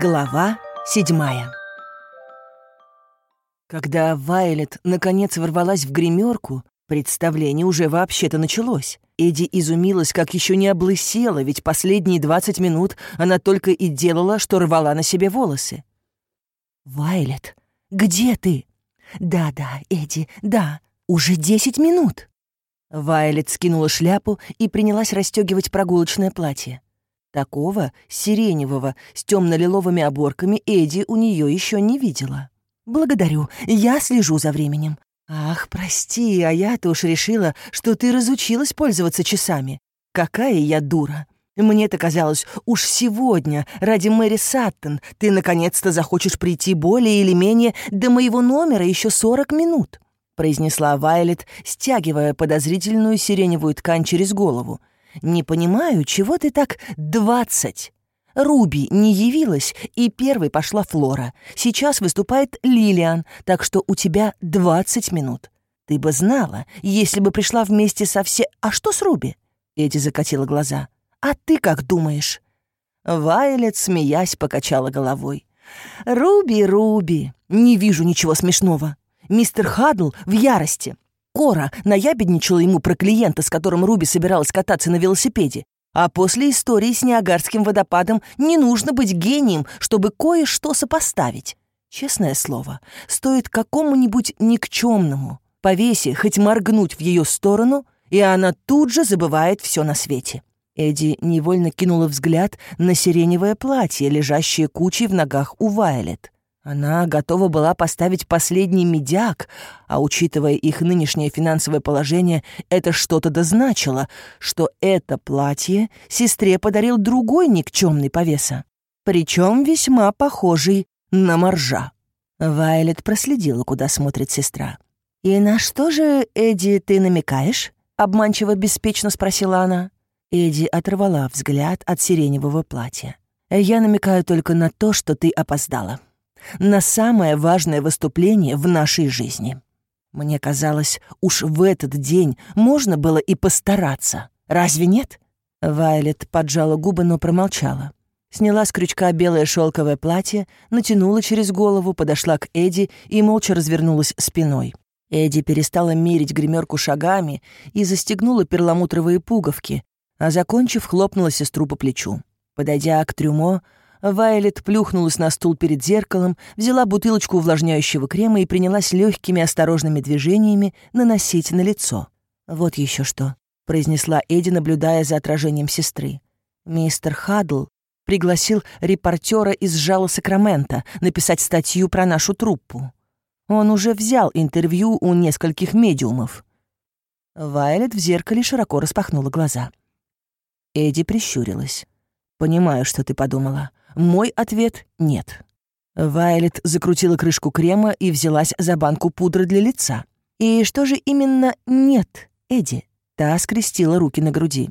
Глава седьмая Когда Вайлет наконец ворвалась в гримерку, представление уже вообще-то началось. Эдди изумилась, как еще не облысела, ведь последние двадцать минут она только и делала, что рвала на себе волосы. «Вайлет, где ты?» «Да-да, Эдди, да, уже десять минут». Вайлет скинула шляпу и принялась расстегивать прогулочное платье. Такого, сиреневого, с темно-лиловыми оборками, Эдди у нее еще не видела. «Благодарю, я слежу за временем». «Ах, прости, а я-то уж решила, что ты разучилась пользоваться часами. Какая я дура. Мне-то казалось, уж сегодня, ради Мэри Саттон, ты наконец-то захочешь прийти более или менее до моего номера еще сорок минут», произнесла Вайлет, стягивая подозрительную сиреневую ткань через голову. «Не понимаю, чего ты так двадцать?» Руби не явилась, и первой пошла Флора. Сейчас выступает Лилиан, так что у тебя двадцать минут. Ты бы знала, если бы пришла вместе со все... А что с Руби?» Эдди закатила глаза. «А ты как думаешь?» Вайлет, смеясь, покачала головой. «Руби, Руби, не вижу ничего смешного. Мистер Хадл в ярости. Кора наябедничала ему про клиента, с которым Руби собиралась кататься на велосипеде. А после истории с Ниагарским водопадом не нужно быть гением, чтобы кое-что сопоставить. Честное слово, стоит какому-нибудь никчемному повесе хоть моргнуть в ее сторону, и она тут же забывает все на свете. Эдди невольно кинула взгляд на сиреневое платье, лежащее кучей в ногах у Вайлет. Она готова была поставить последний медяк, а учитывая их нынешнее финансовое положение, это что-то дозначило, что это платье сестре подарил другой никчемный повеса, причем весьма похожий на моржа. Вайлет проследила, куда смотрит сестра. «И на что же, Эдди, ты намекаешь?» — обманчиво беспечно спросила она. Эдди оторвала взгляд от сиреневого платья. «Я намекаю только на то, что ты опоздала. На самое важное выступление в нашей жизни. Мне казалось, уж в этот день можно было и постараться. Разве нет?» Вайлет поджала губы, но промолчала. Сняла с крючка белое шелковое платье, натянула через голову, подошла к Эдди и молча развернулась спиной. Эдди перестала мерить гримерку шагами и застегнула перламутровые пуговки, а, закончив, хлопнула сестру по плечу. Подойдя к трюмо, Вайлет плюхнулась на стул перед зеркалом, взяла бутылочку увлажняющего крема и принялась легкими осторожными движениями наносить на лицо. «Вот еще что», — произнесла Эдди, наблюдая за отражением сестры. «Мистер Хадл пригласил репортера из «Жала Сакрамента» написать статью про нашу труппу. Он уже взял интервью у нескольких медиумов». Вайлет в зеркале широко распахнула глаза. Эдди прищурилась. «Понимаю, что ты подумала. Мой ответ — нет». Вайлет закрутила крышку крема и взялась за банку пудры для лица. «И что же именно нет, Эдди?» Та скрестила руки на груди.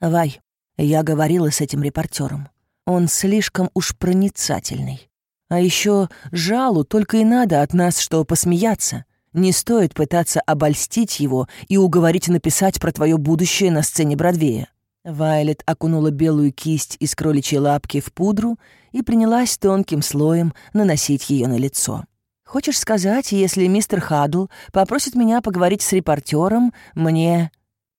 «Вай, я говорила с этим репортером. Он слишком уж проницательный. А еще жалу только и надо от нас, что посмеяться. Не стоит пытаться обольстить его и уговорить написать про твое будущее на сцене Бродвея. Вайлет окунула белую кисть из кроличьей лапки в пудру и принялась тонким слоем наносить ее на лицо. «Хочешь сказать, если мистер Хадл попросит меня поговорить с репортером, мне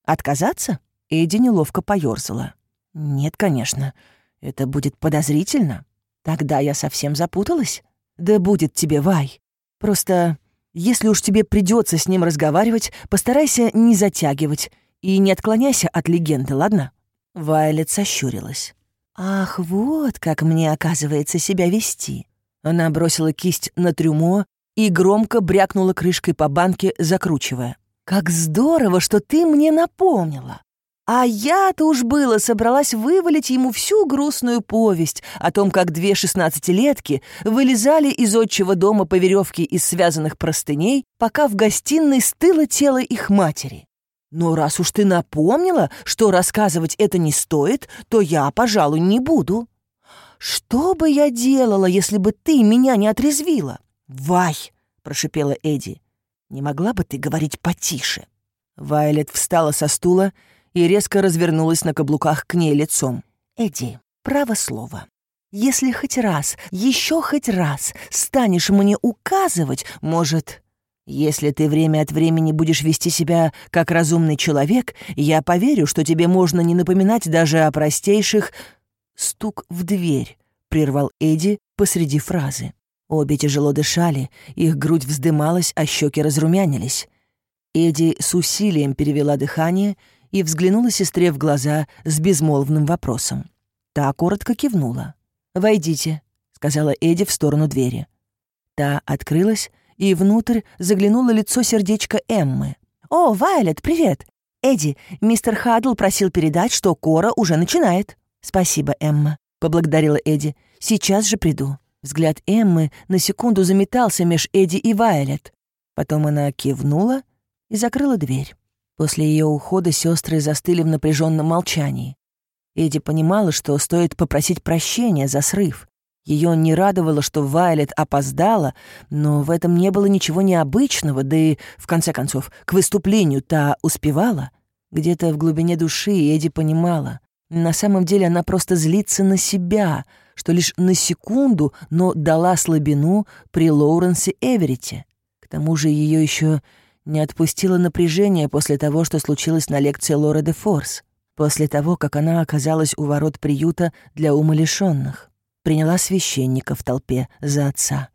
отказаться?» Эдди неловко поёрзала. «Нет, конечно. Это будет подозрительно. Тогда я совсем запуталась. Да будет тебе, Вай. Просто, если уж тебе придется с ним разговаривать, постарайся не затягивать и не отклоняйся от легенды, ладно?» Вайлет сощурилась. «Ах, вот как мне, оказывается, себя вести». Она бросила кисть на трюмо и громко брякнула крышкой по банке, закручивая. «Как здорово, что ты мне напомнила! А я-то уж было собралась вывалить ему всю грустную повесть о том, как две шестнадцатилетки вылезали из отчего дома по веревке из связанных простыней, пока в гостиной стыло тело их матери. Но раз уж ты напомнила, что рассказывать это не стоит, то я, пожалуй, не буду. Что бы я делала, если бы ты меня не отрезвила? Вай, прошипела Эдди. Не могла бы ты говорить потише? Вайлет встала со стула и резко развернулась на каблуках к ней лицом. Эдди, право слово. Если хоть раз, еще хоть раз станешь мне указывать, может... Если ты время от времени будешь вести себя как разумный человек, я поверю, что тебе можно не напоминать даже о простейших... Стук в дверь прервал Эдди посреди фразы. Обе тяжело дышали, их грудь вздымалась, а щеки разрумянились. Эдди с усилием перевела дыхание и взглянула сестре в глаза с безмолвным вопросом. Та коротко кивнула. «Войдите», — сказала Эдди в сторону двери. Та открылась, и внутрь заглянуло лицо сердечко Эммы. «О, Вайлет, привет! Эдди, мистер Хадл просил передать, что Кора уже начинает». «Спасибо, Эмма», — поблагодарила Эдди. «Сейчас же приду». Взгляд Эммы на секунду заметался меж Эдди и Вайлет. Потом она кивнула и закрыла дверь. После ее ухода сестры застыли в напряженном молчании. Эдди понимала, что стоит попросить прощения за срыв. Ее не радовало, что Вайлет опоздала, но в этом не было ничего необычного, да и, в конце концов, к выступлению та успевала. Где-то в глубине души Эдди понимала. На самом деле она просто злится на себя, что лишь на секунду, но дала слабину при Лоуренсе Эверите. К тому же ее еще не отпустило напряжение после того, что случилось на лекции Лоры де Форс после того, как она оказалась у ворот приюта для умалишенных. Приняла священника в толпе за отца.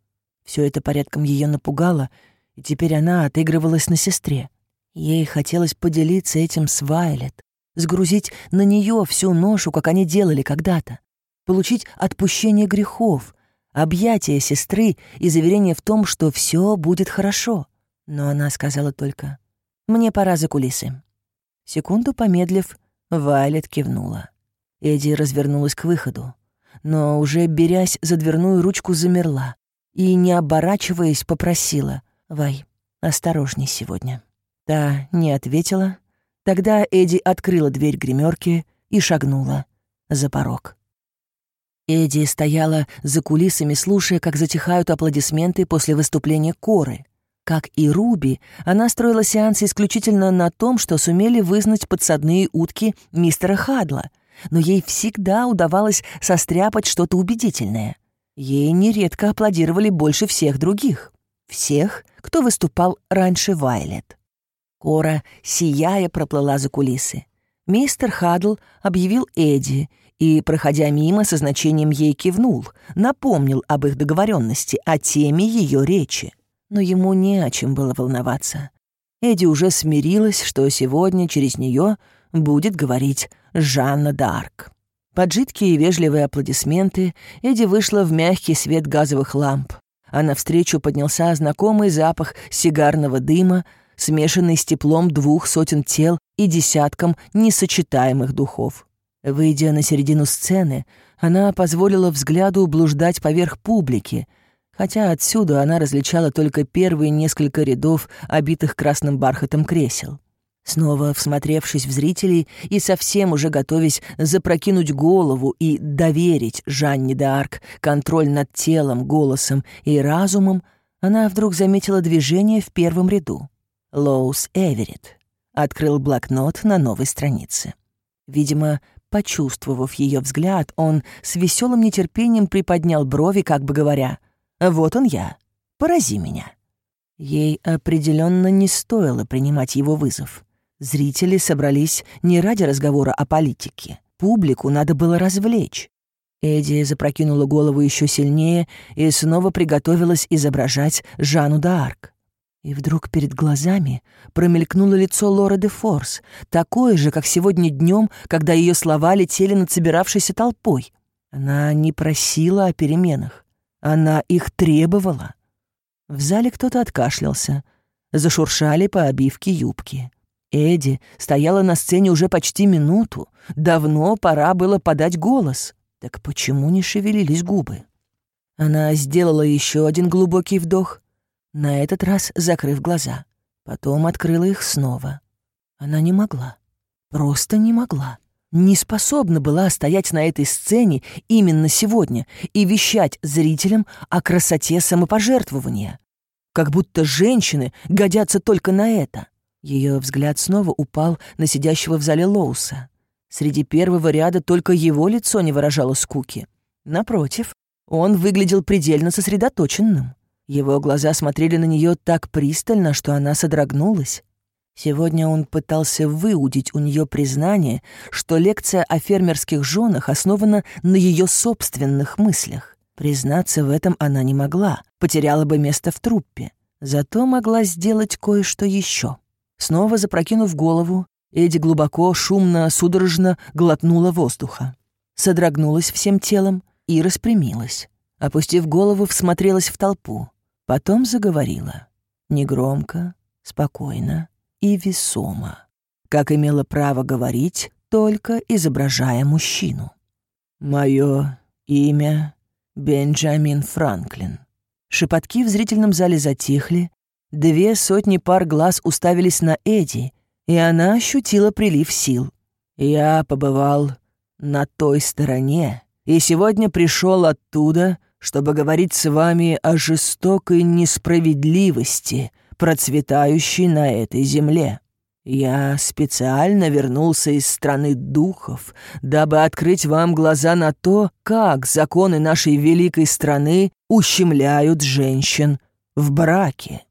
Все это порядком ее напугало, и теперь она отыгрывалась на сестре. Ей хотелось поделиться этим с Вайлет, сгрузить на нее всю ношу, как они делали когда-то, получить отпущение грехов, объятия сестры и заверение в том, что все будет хорошо. Но она сказала только «Мне пора за кулисы». Секунду помедлив, Вайлет кивнула. Эдди развернулась к выходу, но уже берясь за дверную ручку замерла и, не оборачиваясь, попросила «Вай, осторожней сегодня». Та не ответила. Тогда Эдди открыла дверь гримерки и шагнула за порог. Эдди стояла за кулисами, слушая, как затихают аплодисменты после выступления Коры. Как и Руби, она строила сеансы исключительно на том, что сумели вызнать подсадные утки мистера Хадла, но ей всегда удавалось состряпать что-то убедительное. Ей нередко аплодировали больше всех других. Всех, кто выступал раньше Вайлет. Кора, сияя, проплыла за кулисы. Мистер Хадл объявил Эдди и, проходя мимо, со значением ей кивнул, напомнил об их договоренности, о теме ее речи но ему не о чем было волноваться. Эдди уже смирилась, что сегодня через нее будет говорить Жанна Д'Арк. Под жидкие и вежливые аплодисменты Эдди вышла в мягкий свет газовых ламп, а навстречу поднялся знакомый запах сигарного дыма, смешанный с теплом двух сотен тел и десятком несочетаемых духов. Выйдя на середину сцены, она позволила взгляду блуждать поверх публики, хотя отсюда она различала только первые несколько рядов, обитых красным бархатом кресел. Снова всмотревшись в зрителей и совсем уже готовясь запрокинуть голову и доверить Жанне д'Арк контроль над телом, голосом и разумом, она вдруг заметила движение в первом ряду. Лоус Эверетт открыл блокнот на новой странице. Видимо, почувствовав ее взгляд, он с веселым нетерпением приподнял брови, как бы говоря — вот он я. Порази меня». Ей определенно не стоило принимать его вызов. Зрители собрались не ради разговора о политике. Публику надо было развлечь. Эдди запрокинула голову еще сильнее и снова приготовилась изображать Жанну д'Арк. И вдруг перед глазами промелькнуло лицо Лоры де Форс, такое же, как сегодня днем, когда ее слова летели над собиравшейся толпой. Она не просила о переменах. Она их требовала. В зале кто-то откашлялся. Зашуршали по обивке юбки. Эдди стояла на сцене уже почти минуту. Давно пора было подать голос. Так почему не шевелились губы? Она сделала еще один глубокий вдох, на этот раз закрыв глаза. Потом открыла их снова. Она не могла. Просто не могла не способна была стоять на этой сцене именно сегодня и вещать зрителям о красоте самопожертвования. Как будто женщины годятся только на это. Ее взгляд снова упал на сидящего в зале Лоуса. Среди первого ряда только его лицо не выражало скуки. Напротив, он выглядел предельно сосредоточенным. Его глаза смотрели на нее так пристально, что она содрогнулась. Сегодня он пытался выудить у нее признание, что лекция о фермерских женах основана на ее собственных мыслях. Признаться в этом она не могла, потеряла бы место в труппе. Зато могла сделать кое-что еще. Снова запрокинув голову, Эдди глубоко, шумно, судорожно глотнула воздуха. Содрогнулась всем телом и распрямилась. Опустив голову, всмотрелась в толпу. Потом заговорила. Негромко, спокойно, и весомо, как имела право говорить, только изображая мужчину. «Мое имя Бенджамин Франклин». Шепотки в зрительном зале затихли, две сотни пар глаз уставились на Эдди, и она ощутила прилив сил. «Я побывал на той стороне, и сегодня пришел оттуда, чтобы говорить с вами о жестокой несправедливости, процветающей на этой земле. Я специально вернулся из страны духов, дабы открыть вам глаза на то, как законы нашей великой страны ущемляют женщин в браке.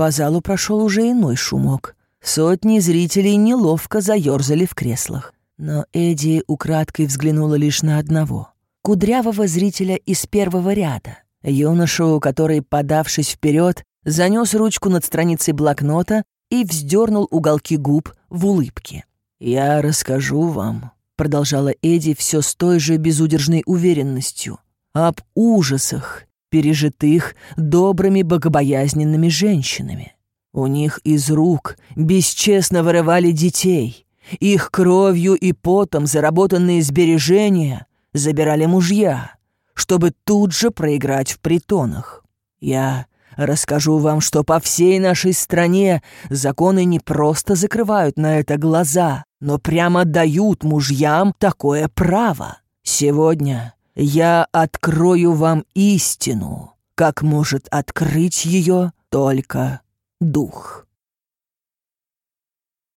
По залу прошел уже иной шумок. Сотни зрителей неловко заерзали в креслах. Но Эдди украдкой взглянула лишь на одного. Кудрявого зрителя из первого ряда. Юношу, который, подавшись вперед, занес ручку над страницей блокнота и вздернул уголки губ в улыбке. «Я расскажу вам», — продолжала Эдди все с той же безудержной уверенностью, «об ужасах, пережитых добрыми богобоязненными женщинами. У них из рук бесчестно вырывали детей, их кровью и потом заработанные сбережения забирали мужья, чтобы тут же проиграть в притонах. Я Расскажу вам, что по всей нашей стране законы не просто закрывают на это глаза, но прямо дают мужьям такое право. Сегодня я открою вам истину, как может открыть ее только дух».